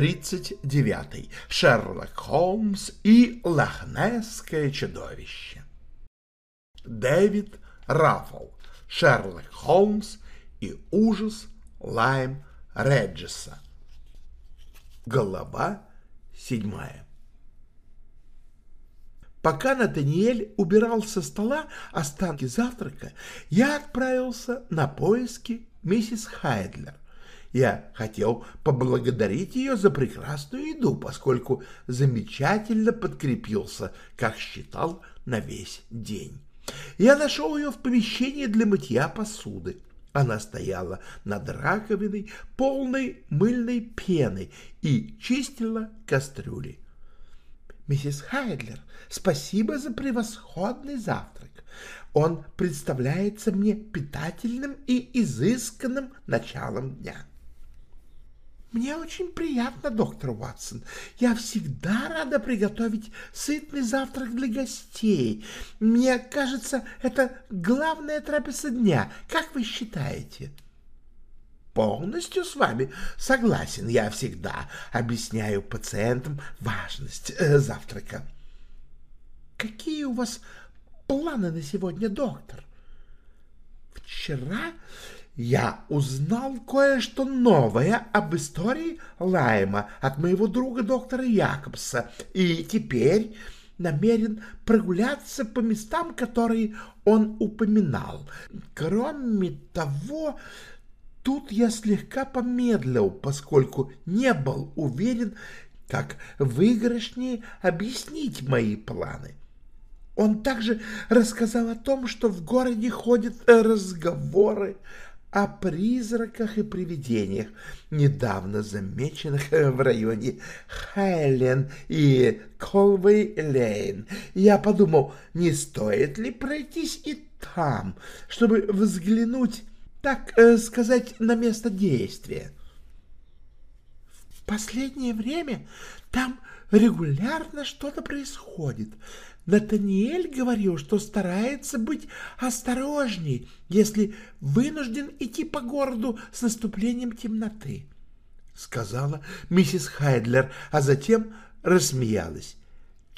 39. Шерлок Холмс и Лохнесское чудовище. Дэвид Раффл. Шерлок Холмс и ужас Лайм Реджеса. Голова седьмая. Пока Натаниэль убирал со стола останки завтрака, я отправился на поиски миссис Хайдлер. Я хотел поблагодарить ее за прекрасную еду, поскольку замечательно подкрепился, как считал, на весь день. Я нашел ее в помещении для мытья посуды. Она стояла над раковиной, полной мыльной пены, и чистила кастрюли. «Миссис Хайдлер, спасибо за превосходный завтрак. Он представляется мне питательным и изысканным началом дня». Мне очень приятно, доктор Уотсон. Я всегда рада приготовить сытный завтрак для гостей. Мне кажется, это главная трапеза дня. Как вы считаете? Полностью с вами согласен. Я всегда объясняю пациентам важность э, завтрака. Какие у вас планы на сегодня, доктор? Вчера я узнал кое-что новое об истории Лайма от моего друга доктора Якобса, и теперь намерен прогуляться по местам, которые он упоминал. Кроме того, тут я слегка помедлил, поскольку не был уверен, как выигрышнее объяснить мои планы. Он также рассказал о том, что в городе ходят разговоры о призраках и привидениях, недавно замеченных в районе Хайлен и Колвей-Лейн. Я подумал, не стоит ли пройтись и там, чтобы взглянуть, так э, сказать, на место действия. В последнее время там регулярно что-то происходит. Натаниэль говорил, что старается быть осторожней, если вынужден идти по городу с наступлением темноты, — сказала миссис Хайдлер, а затем рассмеялась.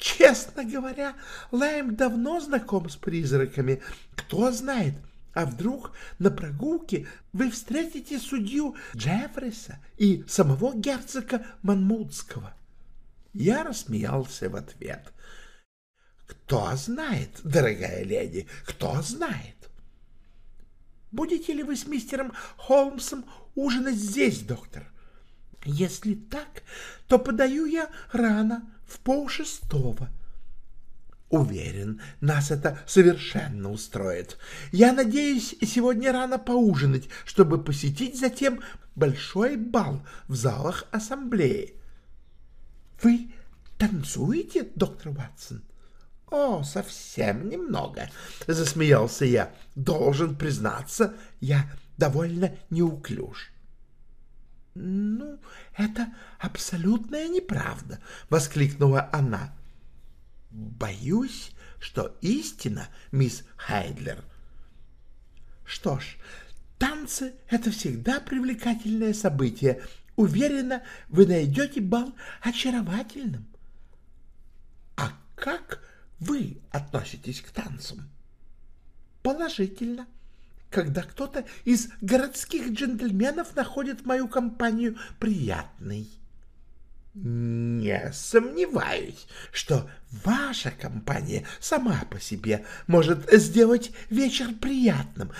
Честно говоря, Лайм давно знаком с призраками. Кто знает, а вдруг на прогулке вы встретите судью Джеффриса и самого герцога Манмутского. Я рассмеялся в ответ. Кто знает, дорогая леди, кто знает? Будете ли вы с мистером Холмсом ужинать здесь, доктор? Если так, то подаю я рано, в полшестого. Уверен, нас это совершенно устроит. Я надеюсь сегодня рано поужинать, чтобы посетить затем большой бал в залах ассамблеи. Вы танцуете, доктор Ватсон? «О, совсем немного», — засмеялся я. «Должен признаться, я довольно неуклюж». «Ну, это абсолютная неправда», — воскликнула она. «Боюсь, что истина, мисс Хайдлер». «Что ж, танцы — это всегда привлекательное событие. Уверена, вы найдете бал очаровательным». «А как вы относитесь к танцам? Положительно. Когда кто-то из городских джентльменов находит мою компанию приятной. Не сомневаюсь, что ваша компания сама по себе может сделать вечер приятным.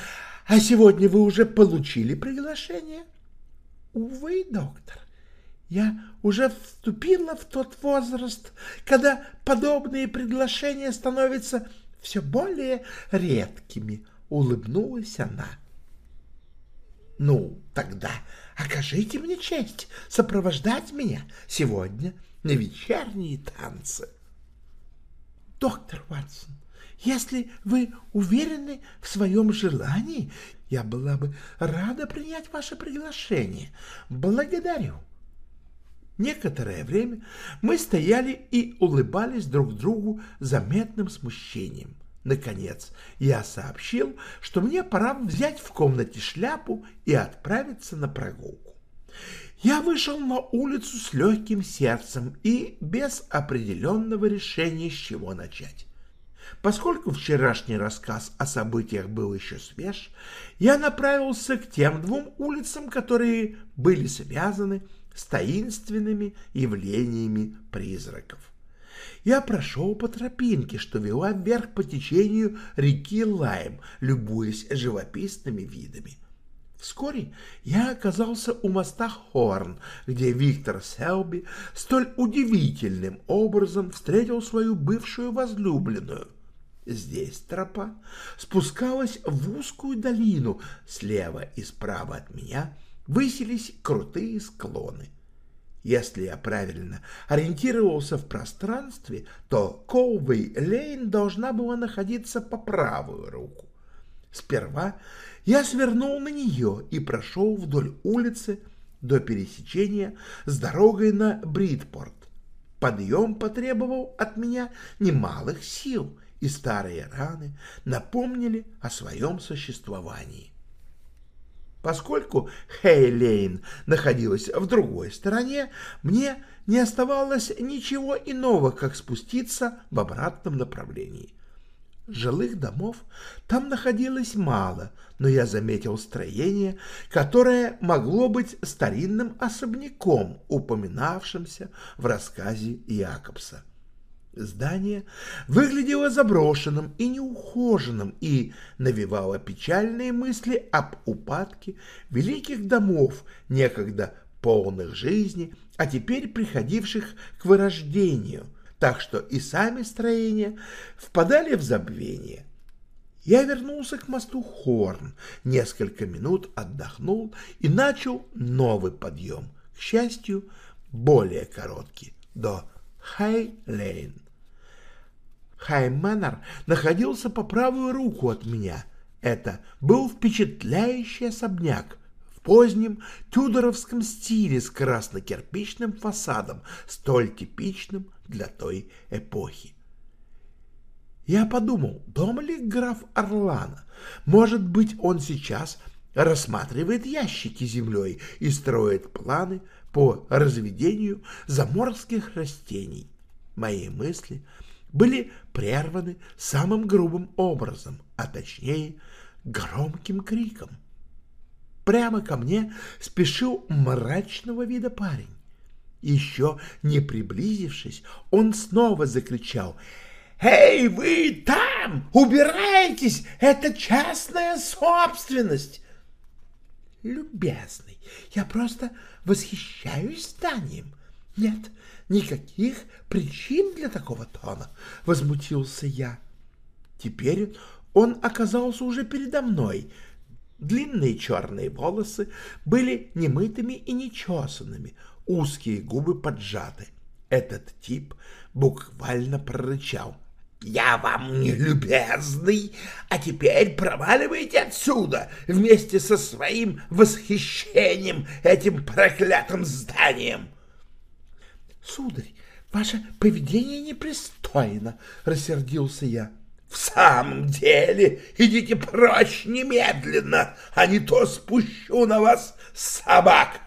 А сегодня вы уже получили приглашение? Увы, доктор, я уже вступила в тот возраст, когда подобные приглашения становятся все более редкими, — улыбнулась она. — Ну, тогда окажите мне честь сопровождать меня сегодня на вечерние танцы. — Доктор Ватсон, если вы уверены в своем желании, я была бы рада принять ваше приглашение. Благодарю. Некоторое время мы стояли и улыбались друг другу заметным смущением. Наконец, я сообщил, что мне пора взять в комнате шляпу и отправиться на прогулку. Я вышел на улицу с легким сердцем и без определенного решения, с чего начать. Поскольку вчерашний рассказ о событиях был еще свеж, я направился к тем двум улицам, которые были связаны с таинственными явлениями призраков. Я прошел по тропинке, что вела вверх по течению реки Лайм, любуясь живописными видами. Вскоре я оказался у моста Хорн, где Виктор Селби столь удивительным образом встретил свою бывшую возлюбленную. Здесь тропа спускалась в узкую долину, слева и справа от меня высились крутые склоны. Если я правильно ориентировался в пространстве, то Коувей-Лейн должна была находиться по правую руку. Сперва я свернул на нее и прошел вдоль улицы до пересечения с дорогой на Бритпорт. Подъем потребовал от меня немалых сил, и старые раны напомнили о своем существовании. Поскольку Хейлейн находилась в другой стороне, мне не оставалось ничего иного, как спуститься в обратном направлении. Жилых домов там находилось мало, но я заметил строение, которое могло быть старинным особняком, упоминавшимся в рассказе Якобса. Здание выглядело заброшенным и неухоженным и навевало печальные мысли об упадке великих домов, некогда полных жизни, а теперь приходивших к вырождению, так что и сами строения впадали в забвение. Я вернулся к мосту Хорн, несколько минут отдохнул и начал новый подъем, к счастью, более короткий, до Хай-Лейн. Хай-Мэннер находился по правую руку от меня. Это был впечатляющий особняк в позднем тюдоровском стиле с красно-кирпичным фасадом, столь типичным для той эпохи. Я подумал, дома ли граф Орлана? Может быть, он сейчас рассматривает ящики землей и строит планы по разведению заморских растений. Мои мысли были прерваны самым грубым образом, а точнее громким криком. Прямо ко мне спешил мрачного вида парень. Еще не приблизившись, он снова закричал «Эй, вы там! Убирайтесь! Это частная собственность!» «Любезный, я просто восхищаюсь зданием. Нет, никаких причин для такого тона, — возмутился я. Теперь он оказался уже передо мной. Длинные черные волосы были немытыми и нечесанными, узкие губы поджаты. Этот тип буквально прорычал. «Я вам не любезный, а теперь проваливайте отсюда вместе со своим восхищением этим проклятым зданием!» Сударь, ваше поведение непристойно, — рассердился я. — В самом деле, идите прочь немедленно, а не то спущу на вас собак.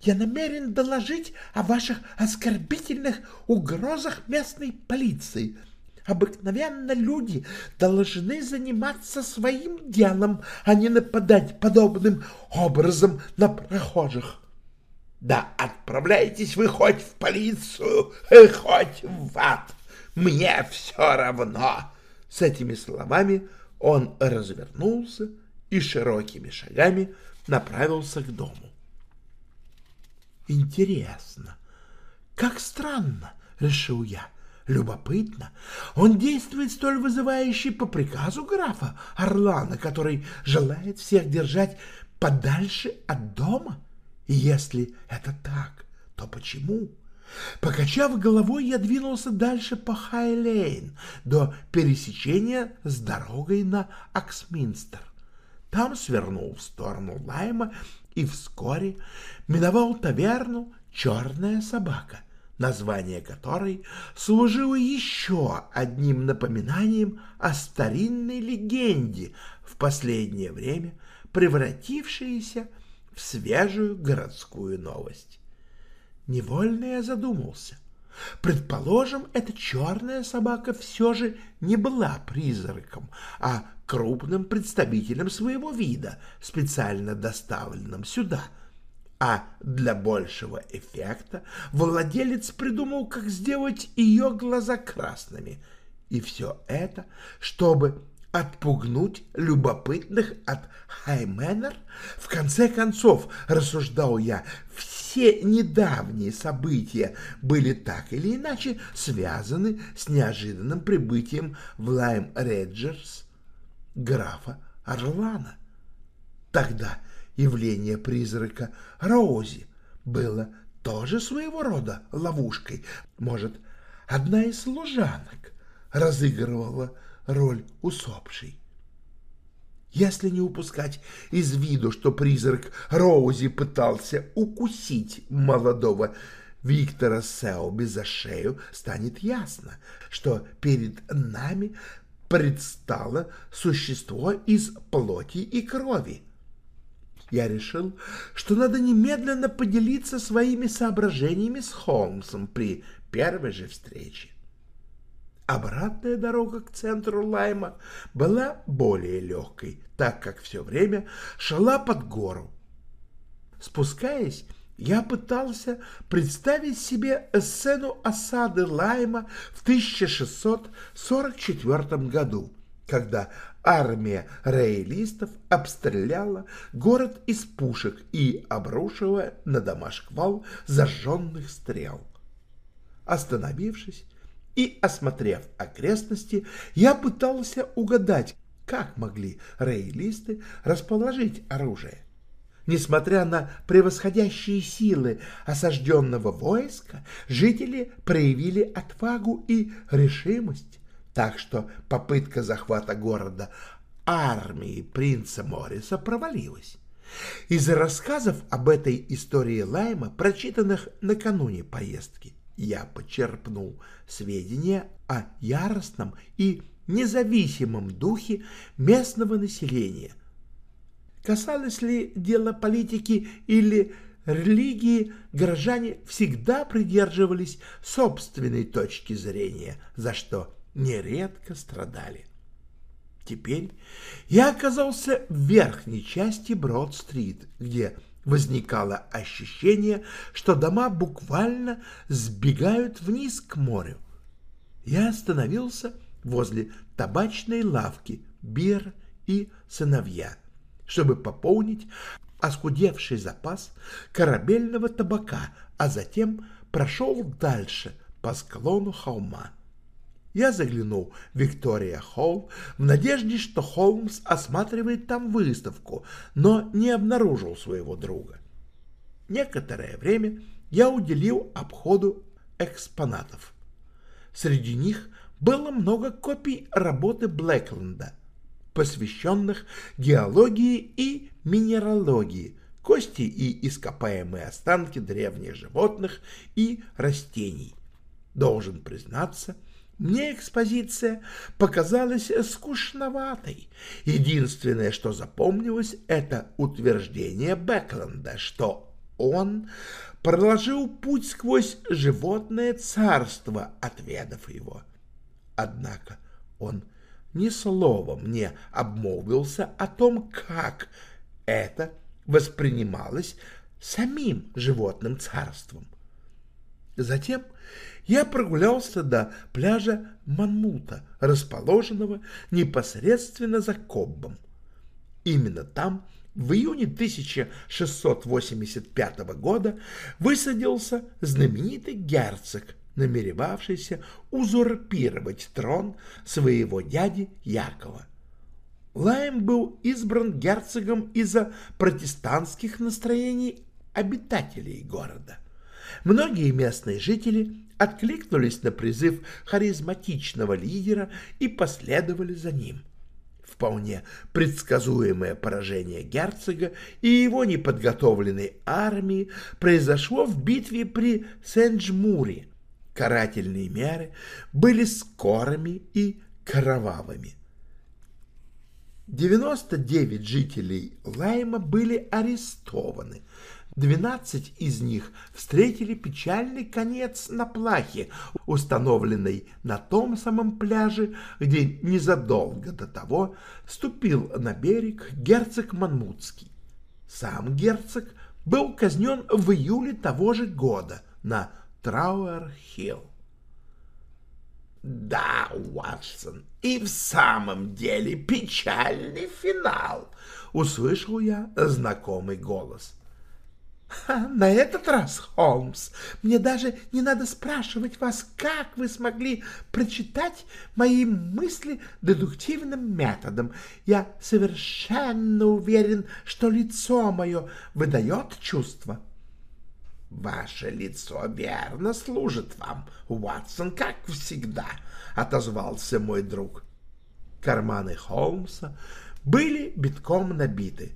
Я намерен доложить о ваших оскорбительных угрозах местной полиции. Обыкновенно люди должны заниматься своим делом, а не нападать подобным образом на прохожих. Да отправляйтесь вы хоть в полицию, хоть в ад, мне все равно. С этими словами он развернулся и широкими шагами направился к дому. Интересно, как странно, решил я. Любопытно, он действует столь вызывающе по приказу графа Орлана, который желает всех держать подальше от дома? И если это так, то почему? Покачав головой, я двинулся дальше по Хайлейн до пересечения с дорогой на Аксминстер. Там свернул в сторону Лайма и вскоре миновал таверну «Черная собака», название которой служило еще одним напоминанием о старинной легенде, в последнее время превратившейся в свежую городскую новость. Невольно я задумался. Предположим, эта черная собака все же не была призраком, а крупным представителем своего вида, специально доставленным сюда. А для большего эффекта владелец придумал, как сделать ее глаза красными. И все это, чтобы отпугнуть любопытных от Хайменер? В конце концов, рассуждал я, все недавние события были так или иначе связаны с неожиданным прибытием в Лайм Реджерс графа Орлана. Тогда явление призрака Роузи было тоже своего рода ловушкой. Может, одна из служанок разыгрывала роль усопшей. Если не упускать из виду, что призрак Роузи пытался укусить молодого Виктора Селби за шею, станет ясно, что перед нами предстало существо из плоти и крови. Я решил, что надо немедленно поделиться своими соображениями с Холмсом при первой же встрече. Обратная дорога к центру Лайма была более легкой, так как все время шла под гору. Спускаясь, я пытался представить себе сцену осады Лайма в 1644 году, когда армия рейлистов обстреляла город из пушек и обрушила на дома шквал зажженных стрел. Остановившись, и, осмотрев окрестности, я пытался угадать, как могли рейлисты расположить оружие. Несмотря на превосходящие силы осажденного войска, жители проявили отвагу и решимость, так что попытка захвата города армии принца Мориса провалилась. Из рассказов об этой истории Лайма, прочитанных накануне поездки, я почерпнул сведения о яростном и независимом духе местного населения. Касалось ли дело политики или религии, горожане всегда придерживались собственной точки зрения, за что нередко страдали. Теперь я оказался в верхней части Брод-стрит, где возникало ощущение, что дома буквально сбегают вниз к морю. Я остановился возле табачной лавки Бир и сыновья, чтобы пополнить оскудевший запас корабельного табака, а затем прошел дальше по склону холма я заглянул в Виктория Холл в надежде, что Холмс осматривает там выставку, но не обнаружил своего друга. Некоторое время я уделил обходу экспонатов. Среди них было много копий работы Блэкленда, посвященных геологии и минералогии, кости и ископаемые останки древних животных и растений. Должен признаться, мне экспозиция показалась скучноватой. Единственное, что запомнилось, это утверждение Бэкленда, что он проложил путь сквозь животное царство, отведав его. Однако он ни словом не обмолвился о том, как это воспринималось самим животным царством. Затем я прогулялся до пляжа Манмута, расположенного непосредственно за Коббом. Именно там в июне 1685 года высадился знаменитый герцог намеревавшийся узурпировать трон своего дяди Якова. Лайм был избран герцогом из-за протестантских настроений обитателей города. Многие местные жители откликнулись на призыв харизматичного лидера и последовали за ним. Вполне предсказуемое поражение герцога и его неподготовленной армии произошло в битве при Сен-Джмуре. Карательные меры были скорыми и кровавыми. 99 жителей Лайма были арестованы, 12 из них встретили печальный конец на плахе, установленной на том самом пляже, где незадолго до того ступил на берег герцог Манмутский. Сам герцог был казнен в июле того же года на Трауэр-Хилл. Да, Уатсон, и в самом деле печальный финал, услышал я знакомый голос. На этот раз, Холмс, мне даже не надо спрашивать вас, как вы смогли прочитать мои мысли дедуктивным методом. Я совершенно уверен, что лицо мое выдает чувство. «Ваше лицо верно служит вам, Уатсон, как всегда», — отозвался мой друг. Карманы Холмса были битком набиты.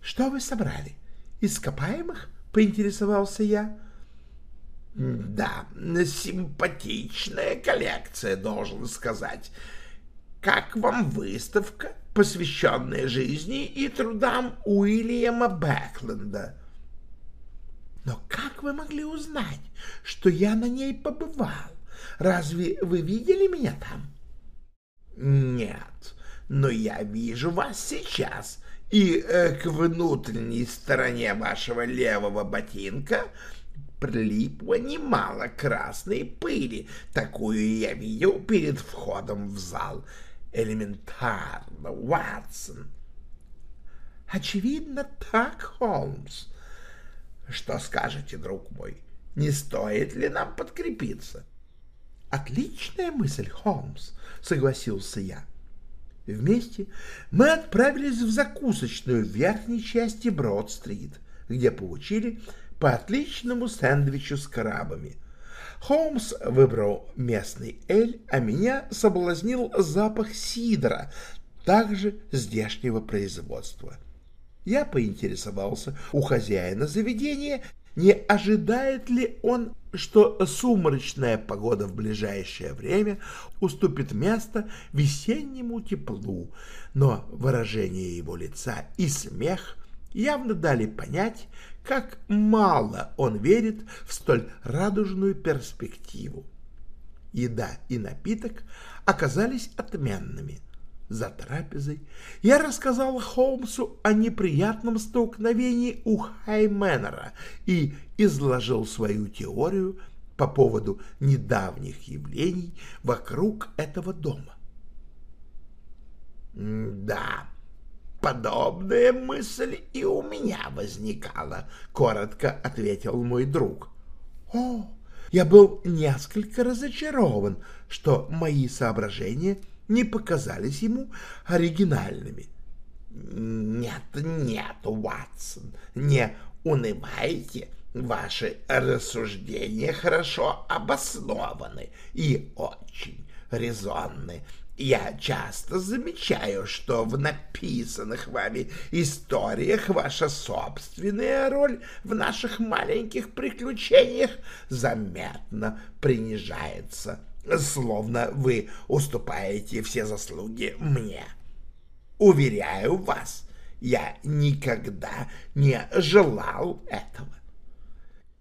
«Что вы собрали?» Ископаемых?» — поинтересовался я. «Да, симпатичная коллекция, должен сказать. Как вам выставка, посвященная жизни и трудам Уильяма Бэкленда?» «Но как вы могли узнать, что я на ней побывал? Разве вы видели меня там?» «Нет, но я вижу вас сейчас и э, к внутренней стороне вашего левого ботинка прилипло немало красной пыли. Такую я видел перед входом в зал. Элементарно, Уатсон. Очевидно, так, Холмс. Что скажете, друг мой? Не стоит ли нам подкрепиться? Отличная мысль, Холмс, согласился я. Вместе мы отправились в закусочную в верхней части Брод-стрит, где получили по отличному сэндвичу с крабами. Холмс выбрал местный эль, а меня соблазнил запах сидра, также здешнего производства. Я поинтересовался у хозяина заведения, не ожидает ли он, что сумрачная погода в ближайшее время уступит место весеннему теплу, но выражение его лица и смех явно дали понять, как мало он верит в столь радужную перспективу. Еда и напиток оказались отменными – за трапезой я рассказал Холмсу о неприятном столкновении у Хайменера и изложил свою теорию по поводу недавних явлений вокруг этого дома. «Да, подобная мысль и у меня возникала», — коротко ответил мой друг. «О, я был несколько разочарован, что мои соображения — не показались ему оригинальными. «Нет, нет, Уатсон, не унывайте, ваши рассуждения хорошо обоснованы и очень резонны. Я часто замечаю, что в написанных вами историях ваша собственная роль в наших маленьких приключениях заметно принижается словно вы уступаете все заслуги мне. Уверяю вас, я никогда не желал этого.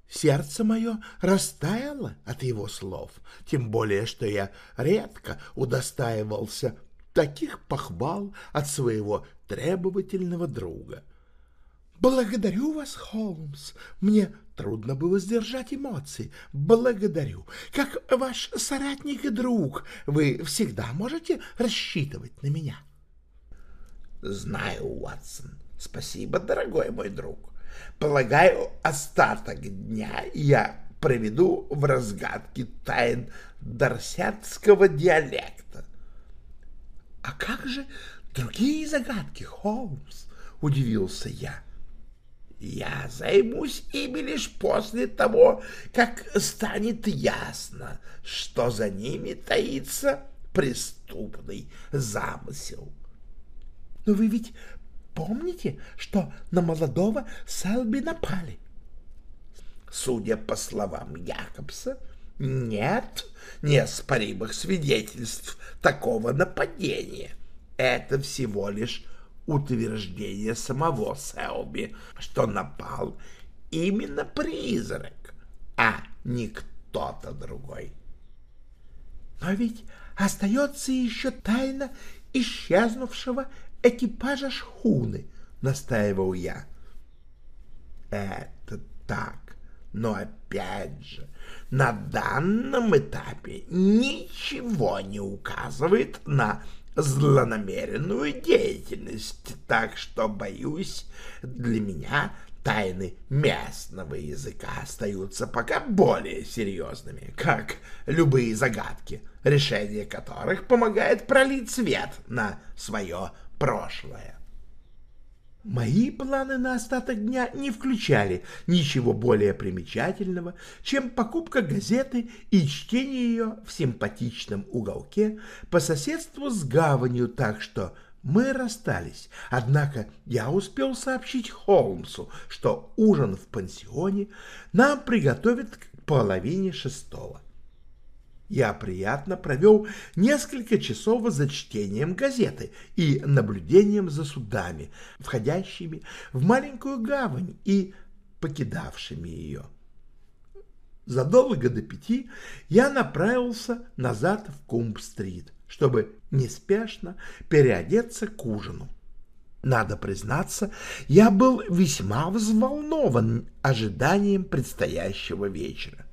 Сердце мое растаяло от его слов, тем более, что я редко удостаивался таких похвал от своего требовательного друга. «Благодарю вас, Холмс. Мне трудно было сдержать эмоции. Благодарю. Как ваш соратник и друг, вы всегда можете рассчитывать на меня». «Знаю, Уатсон. Спасибо, дорогой мой друг. Полагаю, остаток дня я проведу в разгадке тайн дарсятского диалекта. — А как же другие загадки, Холмс? — удивился я. — Я займусь ими лишь после того, как станет ясно, что за ними таится преступный замысел. — Но вы ведь помните, что на молодого Селби напали? Судя по словам Якобса, нет неоспоримых свидетельств такого нападения. Это всего лишь утверждение самого Селби, что напал именно призрак, а не кто-то другой. Но ведь остается еще тайна исчезнувшего экипажа шхуны, настаивал я. Это так, но опять же, на данном этапе ничего не указывает на злонамеренную деятельность, так что, боюсь, для меня тайны местного языка остаются пока более серьезными, как любые загадки, решение которых помогает пролить свет на свое прошлое. Мои планы на остаток дня не включали ничего более примечательного, чем покупка газеты и чтение ее в симпатичном уголке по соседству с гаванью, так что мы расстались. Однако я успел сообщить Холмсу, что ужин в пансионе нам приготовят к половине шестого я приятно провел несколько часов за чтением газеты и наблюдением за судами, входящими в маленькую гавань и покидавшими ее. Задолго до пяти я направился назад в Кумб-стрит, чтобы неспешно переодеться к ужину. Надо признаться, я был весьма взволнован ожиданием предстоящего вечера.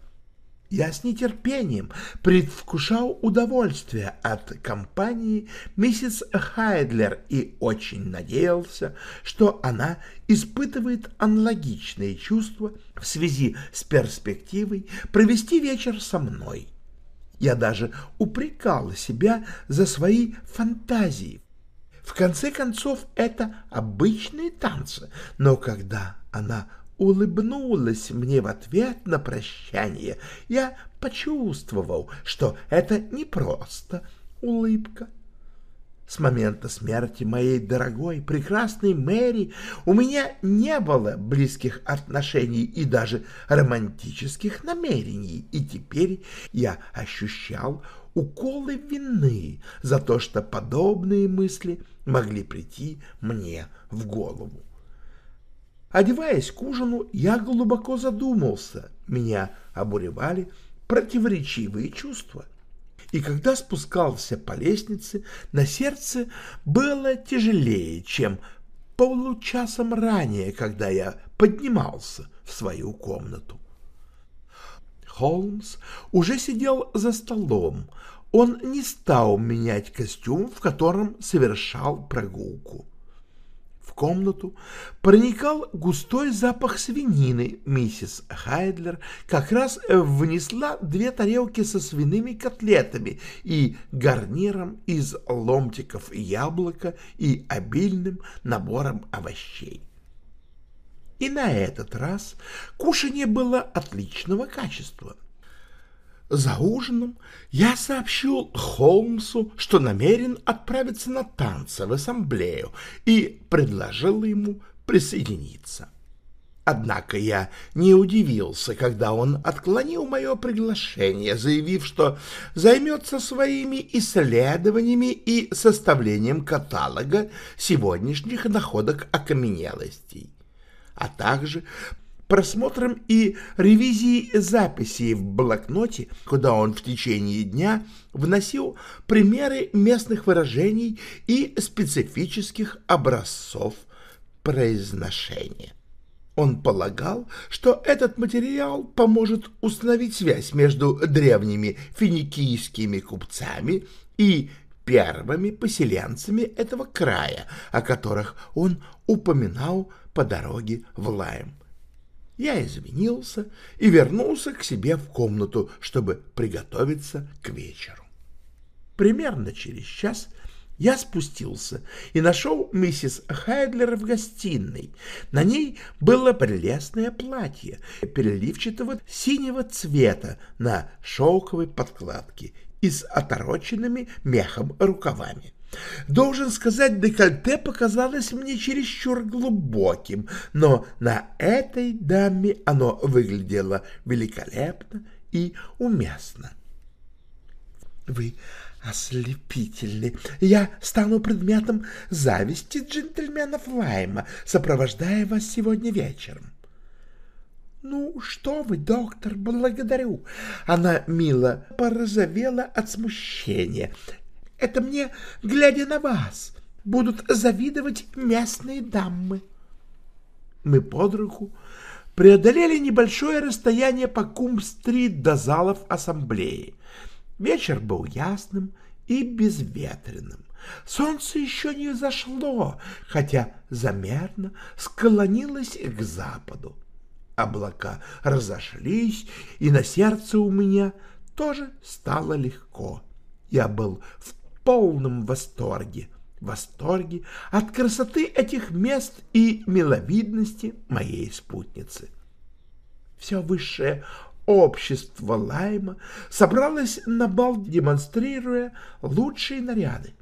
Я с нетерпением предвкушал удовольствие от компании миссис Хайдлер и очень надеялся, что она испытывает аналогичные чувства в связи с перспективой провести вечер со мной. Я даже упрекал себя за свои фантазии. В конце концов, это обычные танцы, но когда она улыбнулась мне в ответ на прощание, я почувствовал, что это не просто улыбка. С момента смерти моей дорогой, прекрасной Мэри у меня не было близких отношений и даже романтических намерений, и теперь я ощущал уколы вины за то, что подобные мысли могли прийти мне в голову. Одеваясь к ужину, я глубоко задумался. Меня обуревали противоречивые чувства. И когда спускался по лестнице, на сердце было тяжелее, чем получасом ранее, когда я поднимался в свою комнату. Холмс уже сидел за столом. Он не стал менять костюм, в котором совершал прогулку комнату проникал густой запах свинины. Миссис Хайдлер как раз внесла две тарелки со свиными котлетами и гарниром из ломтиков яблока и обильным набором овощей. И на этот раз кушанье было отличного качества. За ужином я сообщил Холмсу, что намерен отправиться на танцы в ассамблею и предложил ему присоединиться. Однако я не удивился, когда он отклонил мое приглашение, заявив, что займется своими исследованиями и составлением каталога сегодняшних находок окаменелостей, а также просмотром и ревизией записей в блокноте, куда он в течение дня вносил примеры местных выражений и специфических образцов произношения. Он полагал, что этот материал поможет установить связь между древними финикийскими купцами и первыми поселенцами этого края, о которых он упоминал по дороге в Лайм. Я извинился и вернулся к себе в комнату, чтобы приготовиться к вечеру. Примерно через час я спустился и нашел миссис Хайдлер в гостиной. На ней было прелестное платье переливчатого синего цвета на шелковой подкладке и с отороченными мехом рукавами. Должен сказать, декольте показалось мне чересчур глубоким, но на этой даме оно выглядело великолепно и уместно. — Вы ослепительны. Я стану предметом зависти джентльменов Лайма, сопровождая вас сегодня вечером. «Ну, что вы, доктор, благодарю!» Она мило порозовела от смущения. «Это мне, глядя на вас, будут завидовать местные дамы». Мы под руку преодолели небольшое расстояние по Кумб-стрит до залов ассамблеи. Вечер был ясным и безветренным. Солнце еще не зашло, хотя замерно склонилось к западу. Облака разошлись, и на сердце у меня тоже стало легко. Я был в полном восторге, восторге от красоты этих мест и миловидности моей спутницы. Все высшее общество Лайма собралось на бал, демонстрируя лучшие наряды.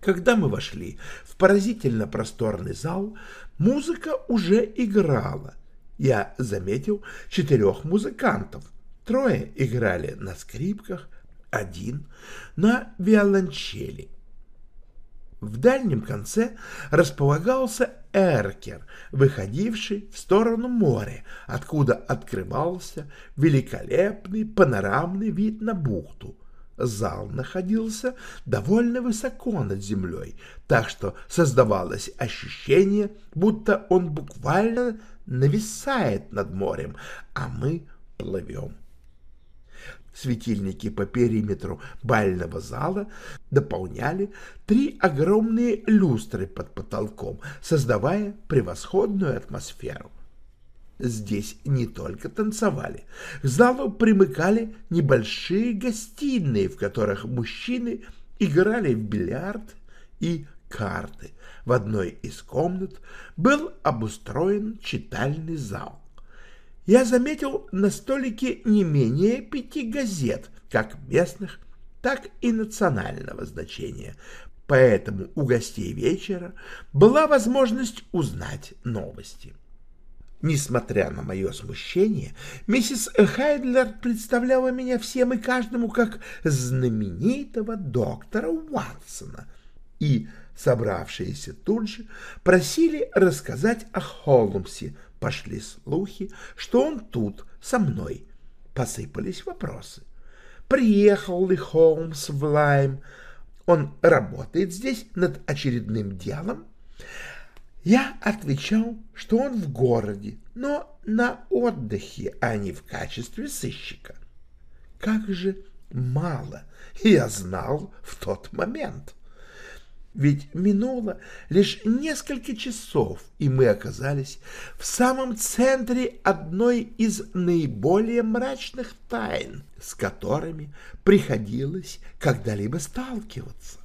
Когда мы вошли в поразительно просторный зал, музыка уже играла. Я заметил четырех музыкантов. Трое играли на скрипках, один — на виолончели. В дальнем конце располагался эркер, выходивший в сторону моря, откуда открывался великолепный панорамный вид на бухту. Зал находился довольно высоко над землей, так что создавалось ощущение, будто он буквально нависает над морем, а мы плывем. Светильники по периметру бального зала дополняли три огромные люстры под потолком, создавая превосходную атмосферу. Здесь не только танцевали. К залу примыкали небольшие гостиные, в которых мужчины играли в бильярд и карты. В одной из комнат был обустроен читальный зал я заметил на столике не менее пяти газет, как местных, так и национального значения, поэтому у гостей вечера была возможность узнать новости. Несмотря на мое смущение, миссис Хайдлер представляла меня всем и каждому как знаменитого доктора Уатсона, и собравшиеся тут же просили рассказать о Холмсе, Пошли слухи, что он тут, со мной. Посыпались вопросы. Приехал ли Холмс в Лайм? Он работает здесь над очередным делом? Я отвечал, что он в городе, но на отдыхе, а не в качестве сыщика. Как же мало я знал в тот момент. Ведь минуло лишь несколько часов, и мы оказались в самом центре одной из наиболее мрачных тайн, с которыми приходилось когда-либо сталкиваться.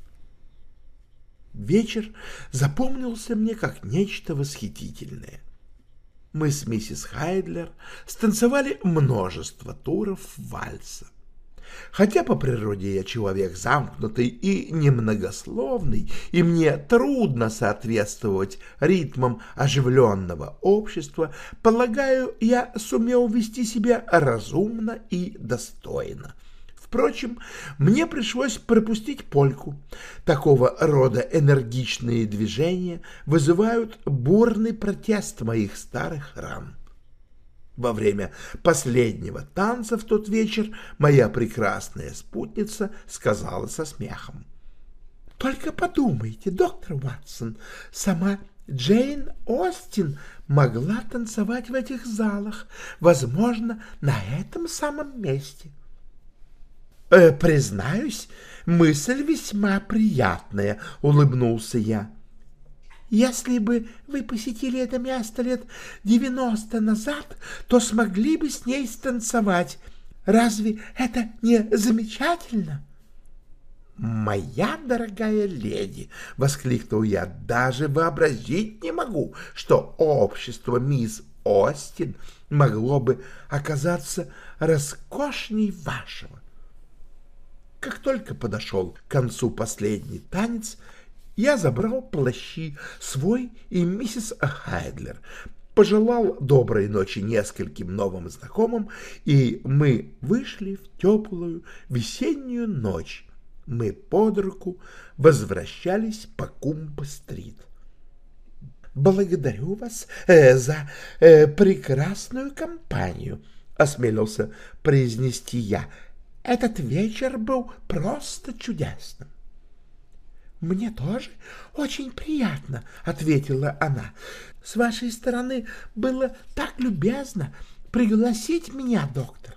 Вечер запомнился мне как нечто восхитительное. Мы с миссис Хайдлер станцевали множество туров вальса. Хотя по природе я человек замкнутый и немногословный, и мне трудно соответствовать ритмам оживленного общества, полагаю, я сумел вести себя разумно и достойно. Впрочем, мне пришлось пропустить польку. Такого рода энергичные движения вызывают бурный протест моих старых ран. Во время последнего танца в тот вечер моя прекрасная спутница сказала со смехом. «Только подумайте, доктор Уатсон, сама Джейн Остин могла танцевать в этих залах, возможно, на этом самом месте». «Э, «Признаюсь, мысль весьма приятная», — улыбнулся я. Если бы вы посетили это место лет девяносто назад, то смогли бы с ней станцевать. Разве это не замечательно? «Моя дорогая леди!» — воскликнул я. «Даже вообразить не могу, что общество мисс Остин могло бы оказаться роскошней вашего». Как только подошел к концу последний танец, я забрал плащи свой и миссис Хайдлер, пожелал доброй ночи нескольким новым знакомым, и мы вышли в теплую весеннюю ночь, мы под руку возвращались по Кумба-стрит. «Благодарю вас э, за э, прекрасную компанию», — осмелился произнести я. «Этот вечер был просто чудесным». «Мне тоже очень приятно», — ответила она. «С вашей стороны было так любезно пригласить меня, доктор.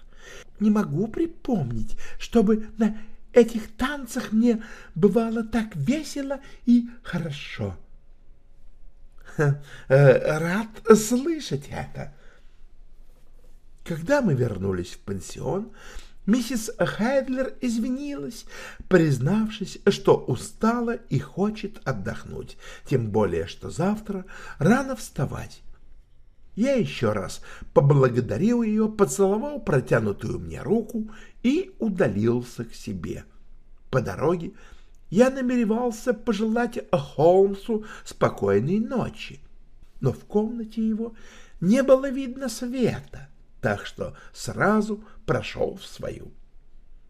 Не могу припомнить, чтобы на этих танцах мне бывало так весело и хорошо. Э, рад слышать это. Когда мы вернулись в пансион, миссис Хайдлер извинилась, признавшись, что устала и хочет отдохнуть, тем более, что завтра рано вставать. Я еще раз поблагодарил ее, поцеловал протянутую мне руку и удалился к себе. По дороге я намеревался пожелать Холмсу спокойной ночи, но в комнате его не было видно света, так что сразу прошел в свою.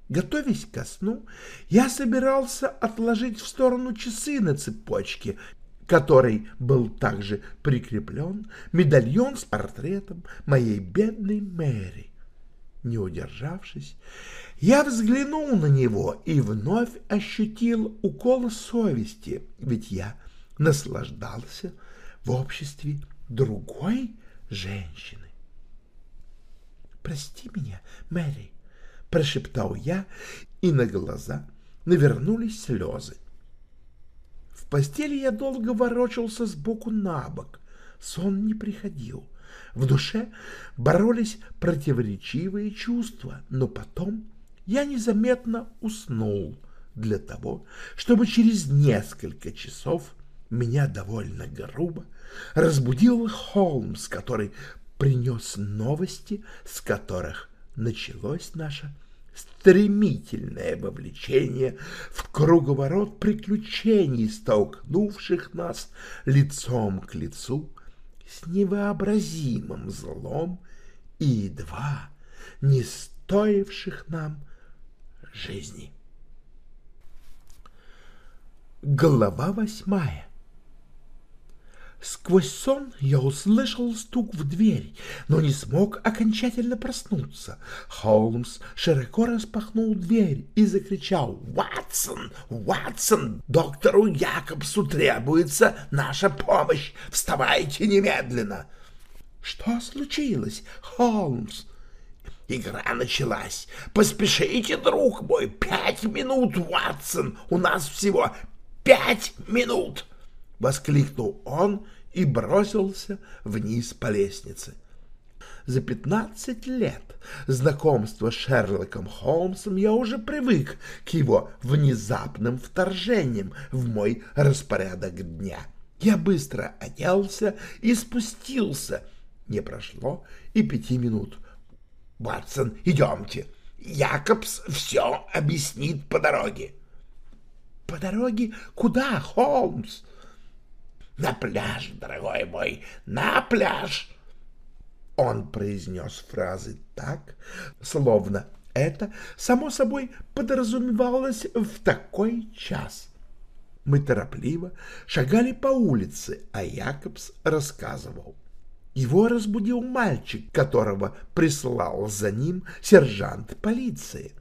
Готовясь ко сну, я собирался отложить в сторону часы на цепочке, которой был также прикреплен медальон с портретом моей бедной Мэри. Не удержавшись, я взглянул на него и вновь ощутил укол совести, ведь я наслаждался в обществе другой женщины. «Прости меня, Мэри», — прошептал я, и на глаза навернулись слезы. В постели я долго ворочался сбоку на бок, сон не приходил. В душе боролись противоречивые чувства, но потом я незаметно уснул для того, чтобы через несколько часов меня довольно грубо разбудил Холмс, который принес новости, с которых началось наше стремительное вовлечение в круговорот приключений, столкнувших нас лицом к лицу с невообразимым злом и едва не стоивших нам жизни. Глава восьмая Сквозь сон я услышал стук в дверь, но не смог окончательно проснуться. Холмс широко распахнул дверь и закричал «Ватсон! Ватсон! Доктору Якобсу требуется наша помощь! Вставайте немедленно!» «Что случилось, Холмс?» Игра началась. Поспешите, друг мой, пять минут, Ватсон. У нас всего пять минут. — воскликнул он и бросился вниз по лестнице. За пятнадцать лет знакомства с Шерлоком Холмсом я уже привык к его внезапным вторжениям в мой распорядок дня. Я быстро оделся и спустился. Не прошло и пяти минут. «Ватсон, идемте. Якобс все объяснит по дороге». «По дороге куда, Холмс?» На пляж, дорогой мой, на пляж!» Он произнес фразы так, словно это, само собой, подразумевалось в такой час. Мы торопливо шагали по улице, а Якобс рассказывал. Его разбудил мальчик, которого прислал за ним сержант полиции.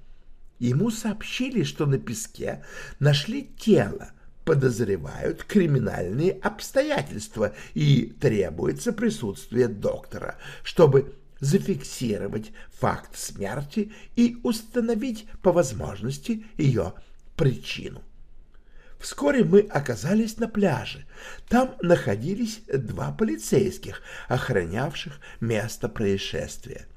Ему сообщили, что на песке нашли тело, подозревают криминальные обстоятельства и требуется присутствие доктора, чтобы зафиксировать факт смерти и установить по возможности ее причину. Вскоре мы оказались на пляже. Там находились два полицейских, охранявших место происшествия.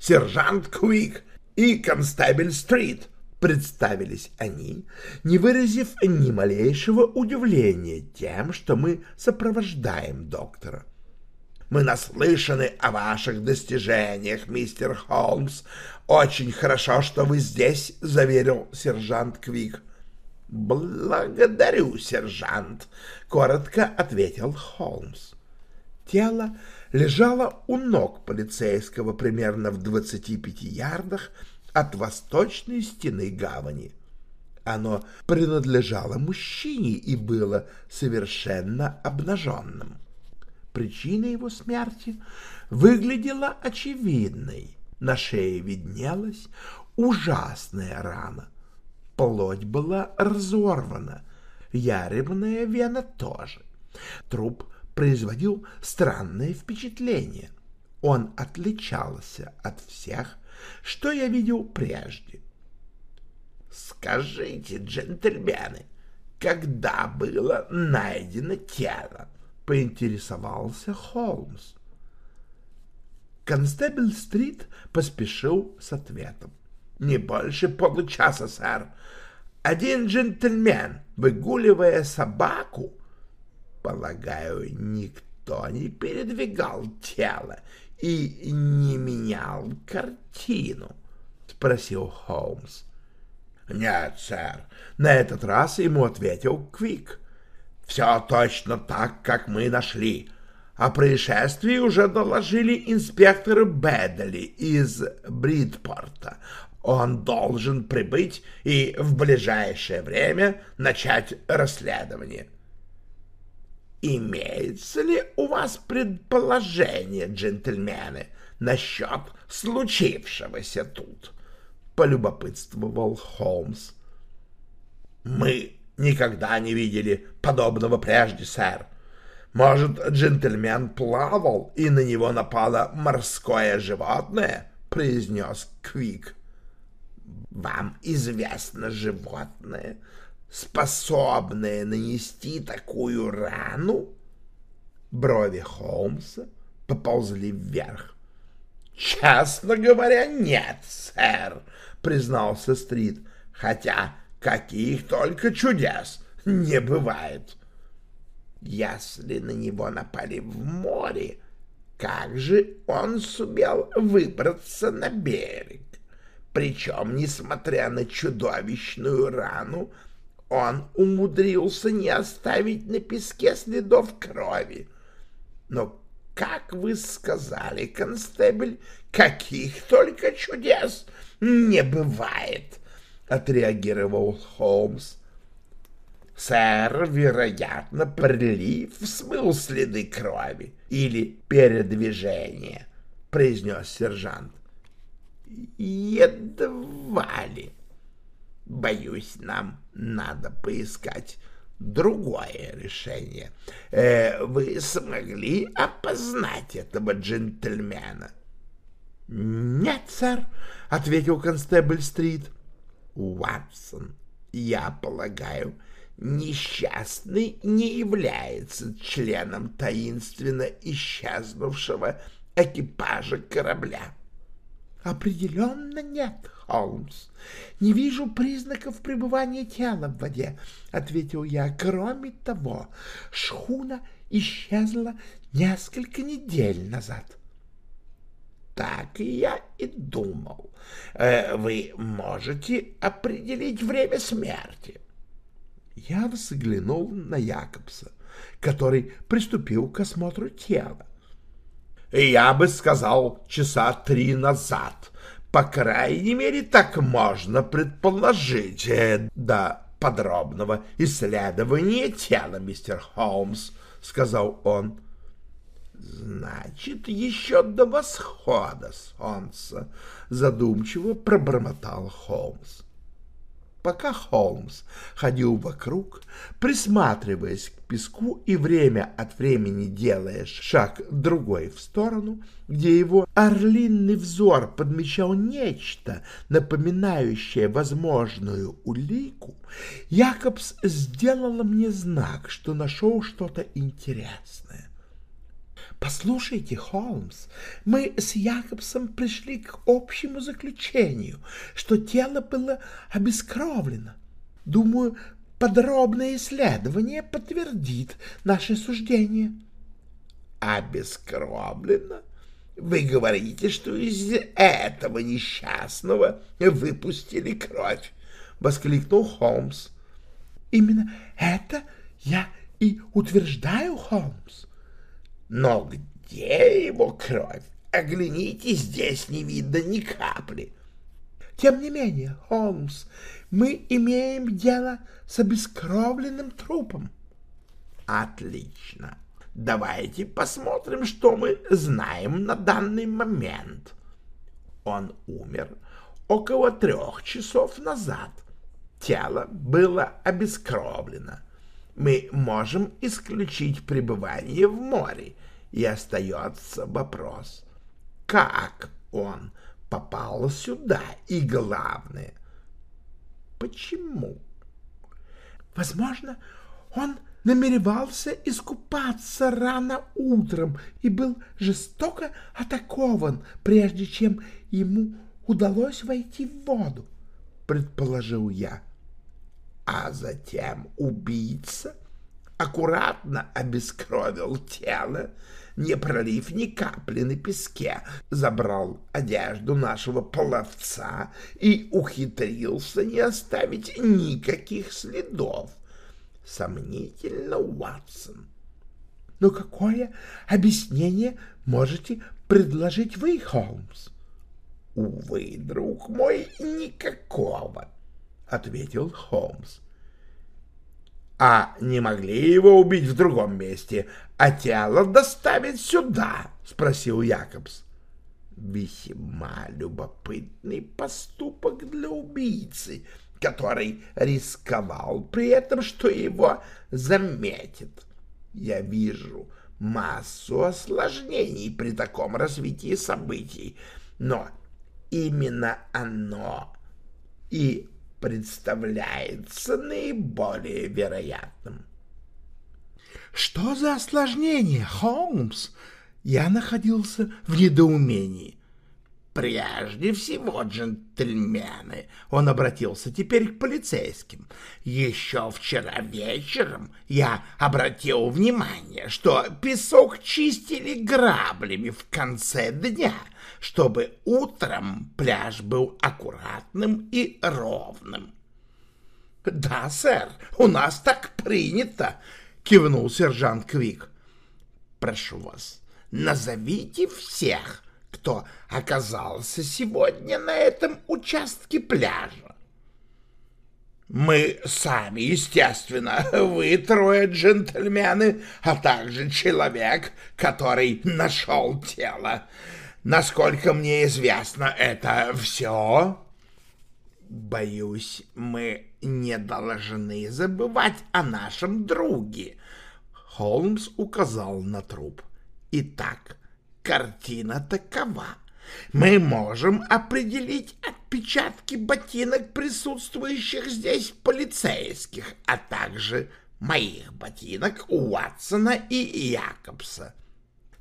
«Сержант Квик и констабель Стрит», — представились они, не выразив ни малейшего удивления тем, что мы сопровождаем доктора. «Мы наслышаны о ваших достижениях, мистер Холмс. Очень хорошо, что вы здесь», — заверил сержант Квик. «Благодарю, сержант», — коротко ответил Холмс. Тело лежало у ног полицейского примерно в 25 ярдах от восточной стены гавани. Оно принадлежало мужчине и было совершенно обнаженным. Причина его смерти выглядела очевидной. На шее виднелась ужасная рана — Плоть была разорвана, яребная вена тоже. Труп производил странное впечатление. Он отличался от всех, что я видел прежде. «Скажите, джентльмены, когда было найдено тело?» — поинтересовался Холмс. Констебль Стрит поспешил с ответом. «Не больше получаса, сэр. Один джентльмен, выгуливая собаку, полагаю, никто не передвигал тело и не менял картину, — спросил Холмс. — Нет, сэр, на этот раз ему ответил Квик. — Все точно так, как мы нашли. О происшествии уже доложили инспектору Бэдли из Бридпорта. Он должен прибыть и в ближайшее время начать расследование. Имеется ли у вас предположение, джентльмены, насчет случившегося тут? Полюбопытствовал Холмс. Мы никогда не видели подобного прежде, сэр. Может, джентльмен плавал, и на него напало морское животное? — произнес Квик. Вам известно животное, способное нанести такую рану? Брови Холмса поползли вверх. «Честно говоря, нет, сэр», — признался Стрит, «хотя каких только чудес не бывает. Если на него напали в море, как же он сумел выбраться на берег? Причем, несмотря на чудовищную рану, он умудрился не оставить на песке следов крови. Но, как вы сказали, констебль, каких только чудес не бывает, — отреагировал Холмс. Сэр, вероятно, прилив смыл следы крови или передвижение, — произнес сержант едва ли. Боюсь, нам надо поискать другое решение. Э, вы смогли опознать этого джентльмена? — Нет, сэр, — ответил констебль Стрит. — Уатсон, я полагаю, несчастный не является членом таинственно исчезнувшего экипажа корабля. Определенно нет, Холмс. Не вижу признаков пребывания тела в воде, ответил я. Кроме того, шхуна исчезла несколько недель назад. Так я и думал. Э, вы можете определить время смерти? Я взглянул на Якобса, который приступил к осмотру тела я бы сказал, часа три назад. По крайней мере, так можно предположить. Э, до подробного исследования тела, мистер Холмс, — сказал он. — Значит, еще до восхода солнца, — задумчиво пробормотал Холмс. — пока Холмс ходил вокруг, присматриваясь к песку и время от времени делая шаг другой в сторону, где его орлиный взор подмечал нечто, напоминающее возможную улику, Якобс сделала мне знак, что нашел что-то интересное. Послушайте, Холмс, мы с Якобсом пришли к общему заключению, что тело было обескровлено. Думаю, подробное исследование подтвердит наше суждение. Обескровлено? Вы говорите, что из этого несчастного выпустили кровь, — воскликнул Холмс. — Именно это я и утверждаю, Холмс. Но где его кровь? Огляните, здесь не видно ни капли. Тем не менее, Холмс, мы имеем дело с обескровленным трупом. Отлично. Давайте посмотрим, что мы знаем на данный момент. Он умер около трех часов назад. Тело было обескровлено мы можем исключить пребывание в море, и остается вопрос, как он попал сюда, и главное, почему? Возможно, он намеревался искупаться рано утром и был жестоко атакован, прежде чем ему удалось войти в воду, предположил я а затем убийца аккуратно обескровил тело, не пролив ни капли на песке, забрал одежду нашего пловца и ухитрился не оставить никаких следов. Сомнительно, Уатсон. Но какое объяснение можете предложить вы, Холмс? Увы, друг мой, никакого. — ответил Холмс. «А не могли его убить в другом месте, а тело доставить сюда?» — спросил Якобс. «Весьма любопытный поступок для убийцы, который рисковал при этом, что его заметит. Я вижу массу осложнений при таком развитии событий, но именно оно и представляется наиболее вероятным. Что за осложнение, Холмс? Я находился в недоумении. Прежде всего, джентльмены, он обратился теперь к полицейским. Еще вчера вечером я обратил внимание, что песок чистили граблями в конце дня, чтобы утром пляж был аккуратным и ровным. — Да, сэр, у нас так принято, — кивнул сержант Квик. — Прошу вас, назовите всех, кто оказался сегодня на этом участке пляжа. Мы сами, естественно, вы трое джентльмены, а также человек, который нашел тело. Насколько мне известно, это все? Боюсь, мы не должны забывать о нашем друге. Холмс указал на труп. Итак, Картина такова. Мы можем определить отпечатки ботинок присутствующих здесь полицейских, а также моих ботинок Уатсона и Якобса.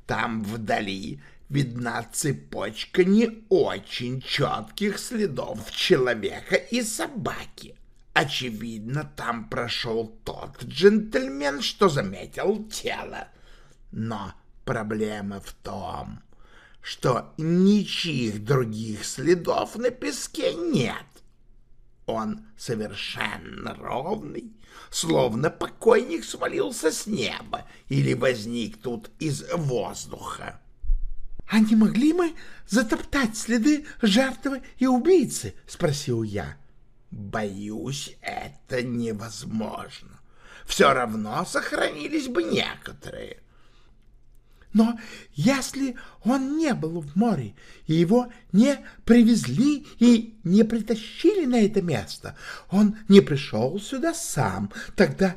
Там вдали видна цепочка не очень четких следов человека и собаки. Очевидно, там прошел тот джентльмен, что заметил тело. Но Проблема в том, что ничьих других следов на песке нет. Он совершенно ровный, словно покойник свалился с неба или возник тут из воздуха. — А не могли мы затоптать следы жертвы и убийцы? — спросил я. — Боюсь, это невозможно. Все равно сохранились бы некоторые. Но если он не был в море, и его не привезли и не притащили на это место, он не пришел сюда сам, тогда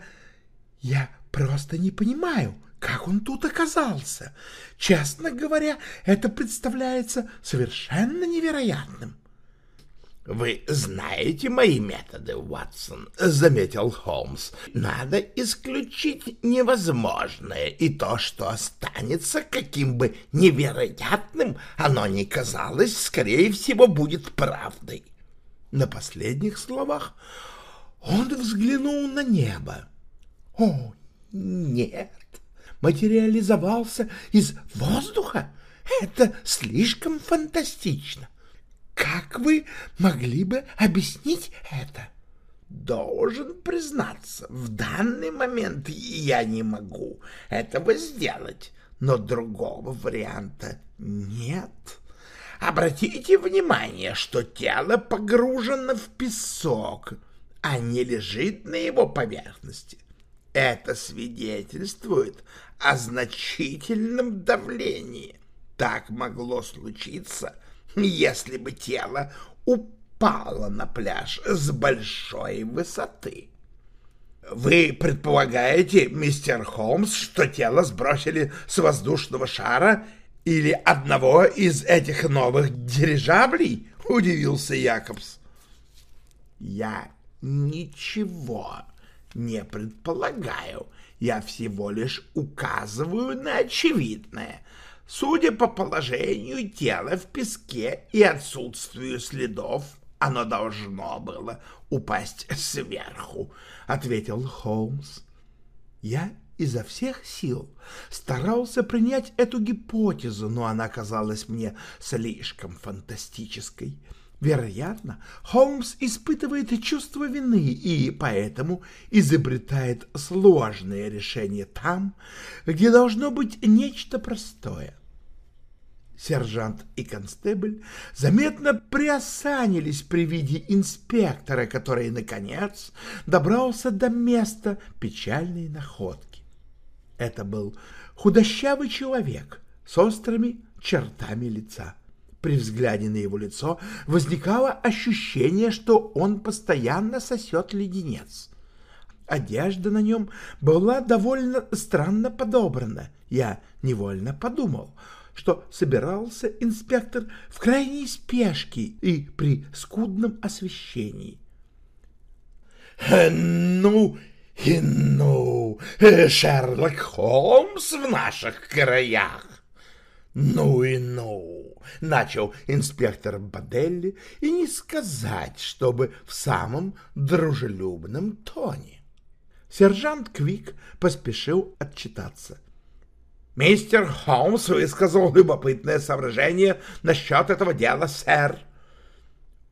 я просто не понимаю, как он тут оказался. Честно говоря, это представляется совершенно невероятным. «Вы знаете мои методы, Ватсон», — заметил Холмс. «Надо исключить невозможное, и то, что останется, каким бы невероятным оно ни казалось, скорее всего, будет правдой». На последних словах он взглянул на небо. «О, нет! Материализовался из воздуха? Это слишком фантастично!» Как вы могли бы объяснить это? Должен признаться, в данный момент я не могу этого сделать, но другого варианта нет. Обратите внимание, что тело погружено в песок, а не лежит на его поверхности. Это свидетельствует о значительном давлении. Так могло случиться если бы тело упало на пляж с большой высоты. Вы предполагаете, мистер Холмс, что тело сбросили с воздушного шара или одного из этих новых дирижаблей? Удивился Якобс. Я ничего не предполагаю. Я всего лишь указываю на очевидное. Судя по положению тела в песке и отсутствию следов, оно должно было упасть сверху, — ответил Холмс. Я изо всех сил старался принять эту гипотезу, но она казалась мне слишком фантастической. Вероятно, Холмс испытывает чувство вины и поэтому изобретает сложное решение там, где должно быть нечто простое. Сержант и констебль заметно приосанились при виде инспектора, который, наконец, добрался до места печальной находки. Это был худощавый человек с острыми чертами лица. При взгляде на его лицо возникало ощущение, что он постоянно сосет леденец. Одежда на нем была довольно странно подобрана. Я невольно подумал — что собирался инспектор в крайней спешке и при скудном освещении. «Ну и ну, Шерлок Холмс в наших краях!» «Ну и ну!» — начал инспектор Баделли, и не сказать, чтобы в самом дружелюбном тоне. Сержант Квик поспешил отчитаться — Мистер Холмс высказал любопытное соображение насчет этого дела, сэр.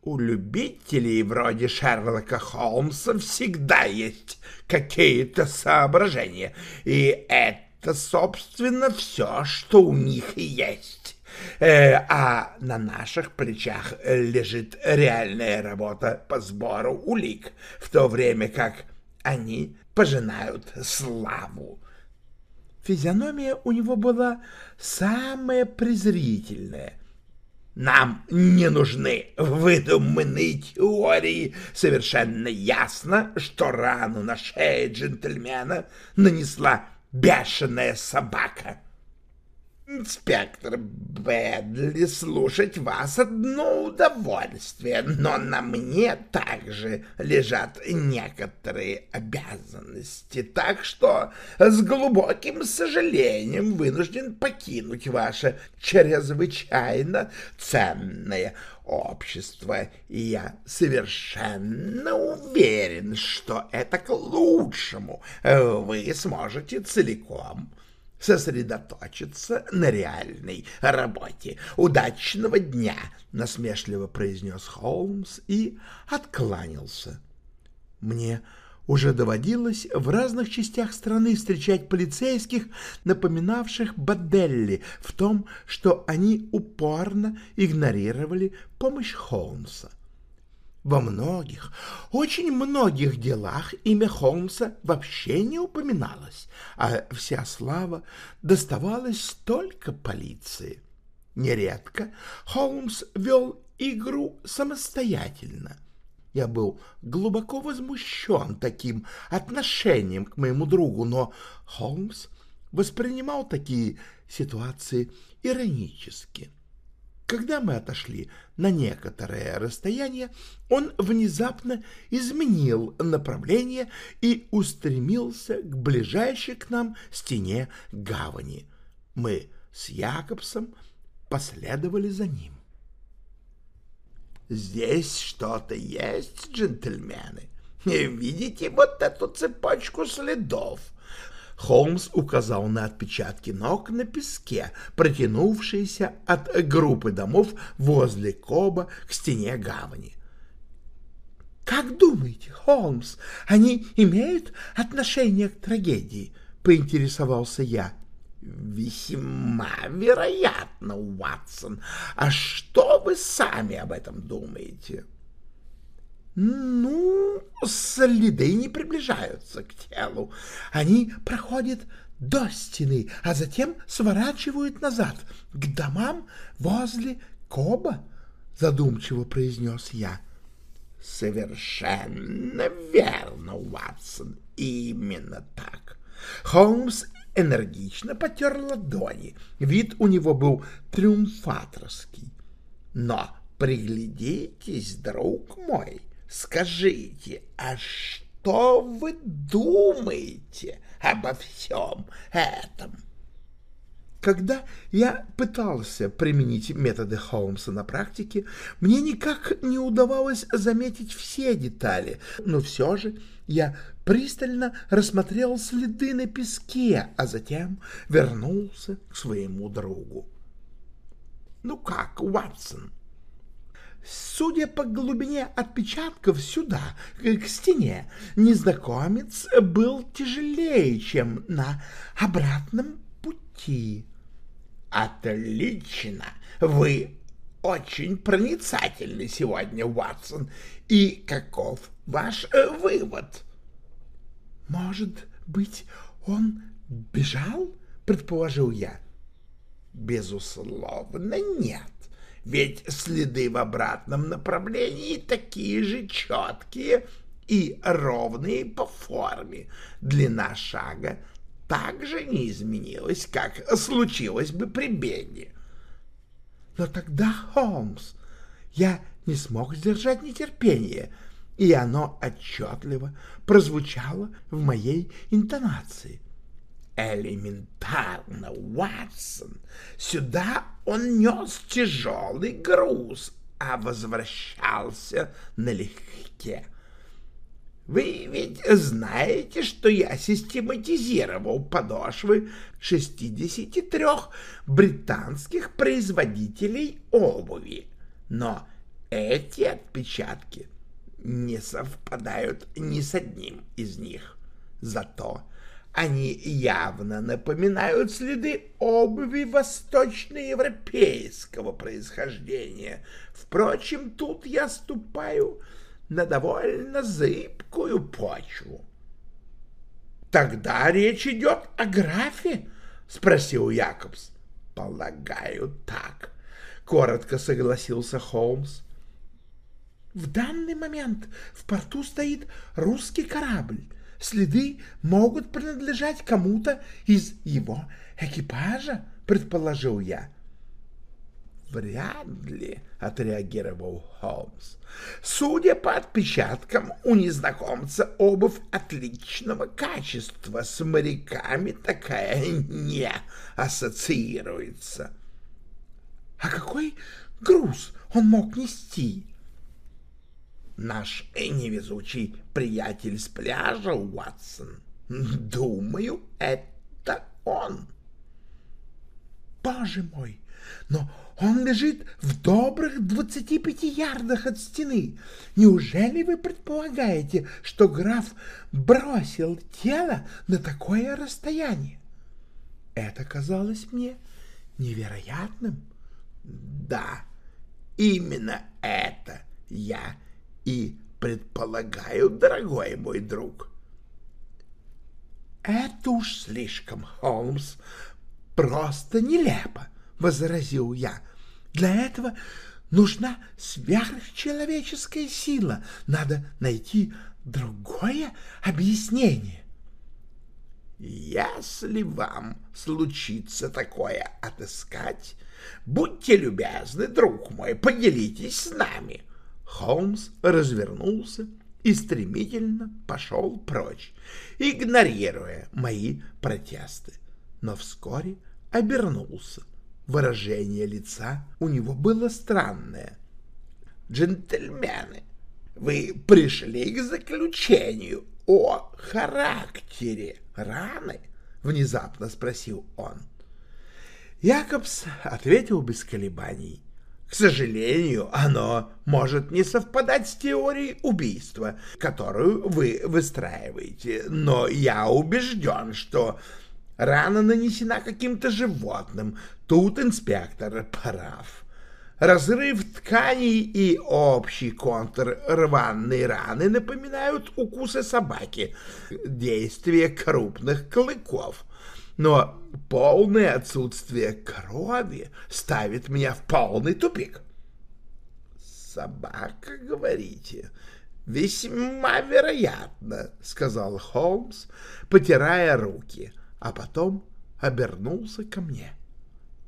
У любителей вроде Шерлока Холмса всегда есть какие-то соображения, и это, собственно, все, что у них есть. Э, а на наших плечах лежит реальная работа по сбору улик, в то время как они пожинают славу. Физиономия у него была самая презрительная. Нам не нужны выдуманные теории. Совершенно ясно, что рану на шее джентльмена нанесла бешеная собака. Инспектор Бэдли, слушать вас одно удовольствие, но на мне также лежат некоторые обязанности, так что с глубоким сожалением вынужден покинуть ваше чрезвычайно ценное общество, и я совершенно уверен, что это к лучшему. Вы сможете целиком сосредоточиться на реальной работе. Удачного дня, насмешливо произнес Холмс и откланялся. Мне уже доводилось в разных частях страны встречать полицейских, напоминавших Баделли в том, что они упорно игнорировали помощь Холмса. Во многих, очень многих делах имя Холмса вообще не упоминалось, а вся слава доставалась только полиции. Нередко Холмс вел игру самостоятельно. Я был глубоко возмущен таким отношением к моему другу, но Холмс воспринимал такие ситуации иронически. Когда мы отошли на некоторое расстояние, он внезапно изменил направление и устремился к ближайшей к нам стене гавани. Мы с Якобсом последовали за ним. «Здесь что-то есть, джентльмены. Видите вот эту цепочку следов?» Холмс указал на отпечатки ног на песке, протянувшиеся от группы домов возле Коба к стене гавани. «Как думаете, Холмс, они имеют отношение к трагедии?» — поинтересовался я. «Весьма вероятно, Уатсон. А что вы сами об этом думаете?» Ну, следы не приближаются к телу. Они проходят до стены, а затем сворачивают назад, к домам возле Коба, задумчиво произнес я. Совершенно верно, Уатсон, именно так. Холмс энергично потер ладони. Вид у него был триумфаторский. Но приглядитесь, друг мой, Скажите, а что вы думаете обо всем этом? Когда я пытался применить методы Холмса на практике, мне никак не удавалось заметить все детали, но все же я пристально рассмотрел следы на песке, а затем вернулся к своему другу. «Ну как, Уатсон, Судя по глубине отпечатков сюда, к стене, незнакомец был тяжелее, чем на обратном пути. Отлично! Вы очень проницательны сегодня, Ватсон. И каков ваш э, вывод? Может быть, он бежал, предположил я. Безусловно, нет ведь следы в обратном направлении такие же четкие и ровные по форме. Длина шага также не изменилась, как случилось бы при беге. Но тогда, Холмс, я не смог сдержать нетерпение, и оно отчетливо прозвучало в моей интонации. Элементарно, Уатсон. Сюда он нес тяжелый груз, а возвращался налегке. Вы ведь знаете, что я систематизировал подошвы 63 британских производителей обуви, но эти отпечатки не совпадают ни с одним из них. Зато они явно напоминают следы обуви восточноевропейского происхождения. Впрочем, тут я ступаю на довольно зыбкую почву. «Тогда речь идет о графе?» — спросил Якобс. «Полагаю, так», — коротко согласился Холмс. «В данный момент в порту стоит русский корабль следы могут принадлежать кому-то из его экипажа, предположил я. Вряд ли, отреагировал Холмс. Судя по отпечаткам, у незнакомца обувь отличного качества, с моряками такая не ассоциируется. А какой груз он мог нести? Наш невезучий приятель с пляжа, Уатсон. Думаю, это он. Боже мой, но он лежит в добрых двадцати пяти ярдах от стены. Неужели вы предполагаете, что граф бросил тело на такое расстояние? Это казалось мне невероятным. Да, именно это я и предполагаю, дорогой мой друг. Это уж слишком, Холмс, просто нелепо, возразил я. Для этого нужна сверхчеловеческая сила. Надо найти другое объяснение. Если вам случится такое отыскать, будьте любезны, друг мой, поделитесь с нами. Холмс развернулся и стремительно пошел прочь, игнорируя мои протесты. Но вскоре обернулся. Выражение лица у него было странное. «Джентльмены, вы пришли к заключению о характере раны?» — внезапно спросил он. Якобс ответил без колебаний. К сожалению, оно может не совпадать с теорией убийства, которую вы выстраиваете, но я убежден, что рана нанесена каким-то животным. Тут инспектор прав. Разрыв тканей и общий контур рваной раны напоминают укусы собаки, действие крупных клыков. Но полное отсутствие крови ставит меня в полный тупик. «Собака, говорите?» «Весьма вероятно», — сказал Холмс, потирая руки, а потом обернулся ко мне.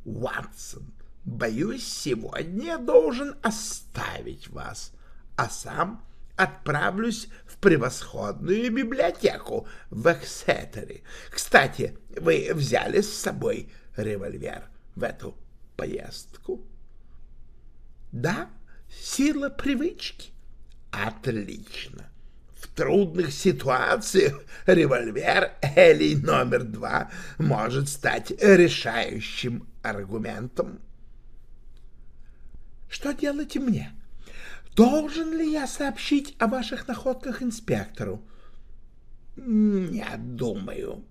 «Ватсон, Боюсь, сегодня я должен оставить вас, а сам отправлюсь в превосходную библиотеку в Эксетере. Кстати, вы взяли с собой револьвер в эту поездку? Да, сила привычки. Отлично. В трудных ситуациях револьвер Элей номер два может стать решающим аргументом что делать мне? Должен ли я сообщить о ваших находках инспектору? Не думаю.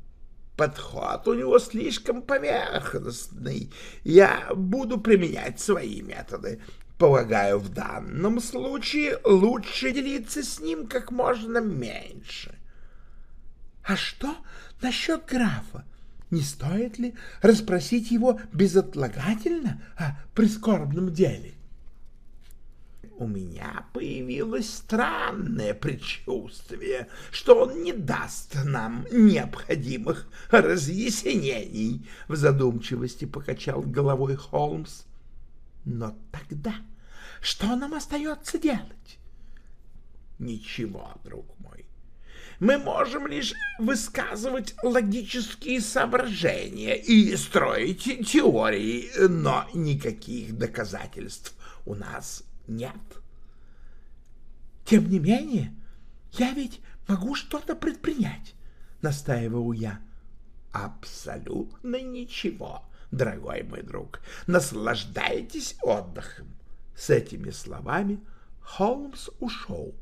Подход у него слишком поверхностный. Я буду применять свои методы. Полагаю, в данном случае лучше делиться с ним как можно меньше. А что насчет графа? Не стоит ли расспросить его безотлагательно о прискорбном деле? У меня появилось странное предчувствие, что он не даст нам необходимых разъяснений, — в задумчивости покачал головой Холмс. Но тогда что нам остается делать? Ничего, друг мой. Мы можем лишь высказывать логические соображения и строить теории, но никаких доказательств у нас нет. Тем не менее, я ведь могу что-то предпринять, настаиваю я. Абсолютно ничего, дорогой мой друг. Наслаждайтесь отдыхом. С этими словами Холмс ушел.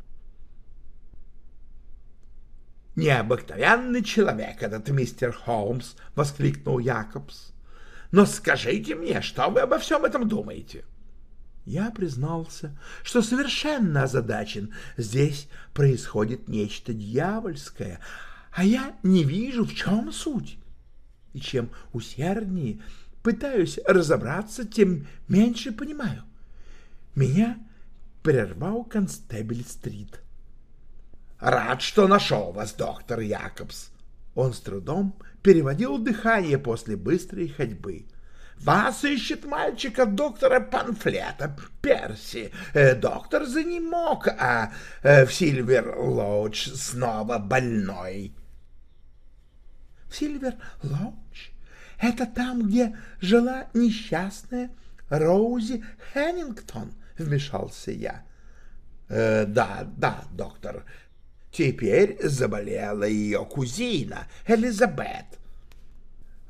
«Необыкновенный человек этот мистер Холмс!» — воскликнул Якобс. «Но скажите мне, что вы обо всем этом думаете?» Я признался, что совершенно озадачен. Здесь происходит нечто дьявольское, а я не вижу, в чем суть. И чем усерднее пытаюсь разобраться, тем меньше понимаю. Меня прервал констебель-стрит. «Рад, что нашел вас, доктор Якобс!» Он с трудом переводил дыхание после быстрой ходьбы. Вас ищет мальчика доктора Панфлета, Перси. Э, доктор занемог, а э, в Сильвер-Лоудж снова больной. В Сильвер-Лоудж? Это там, где жила несчастная Роузи Хеннингтон, вмешался я. Э, да, да, доктор. Теперь заболела ее кузина Элизабет.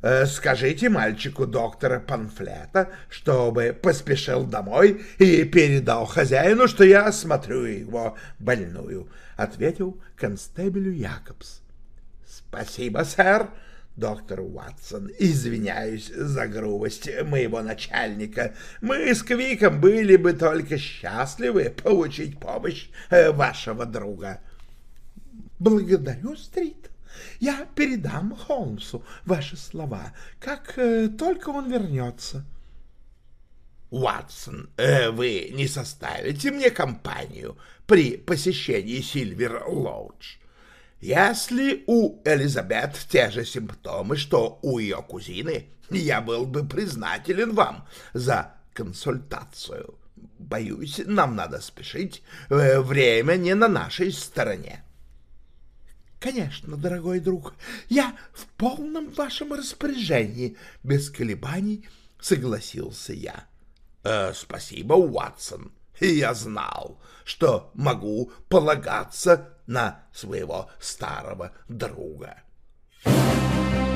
Э, скажите мальчику доктора панфлета, чтобы поспешил домой и передал хозяину, что я осмотрю его больную, — ответил констебелю Якобс. — Спасибо, сэр. доктор Уатсон, извиняюсь за грубость моего начальника. Мы с Квиком были бы только счастливы получить помощь э, вашего друга. Благодарю, Стрит. Я передам Холмсу ваши слова, как э, только он вернется. Уатсон, э, вы не составите мне компанию при посещении Сильвер Лоудж? Если у Элизабет те же симптомы, что у ее кузины, я был бы признателен вам за консультацию. Боюсь, нам надо спешить, э, время не на нашей стороне. Конечно, дорогой друг, я в полном вашем распоряжении, без колебаний согласился я. Э, спасибо, Уатсон. Я знал, что могу полагаться на своего старого друга. Thank you.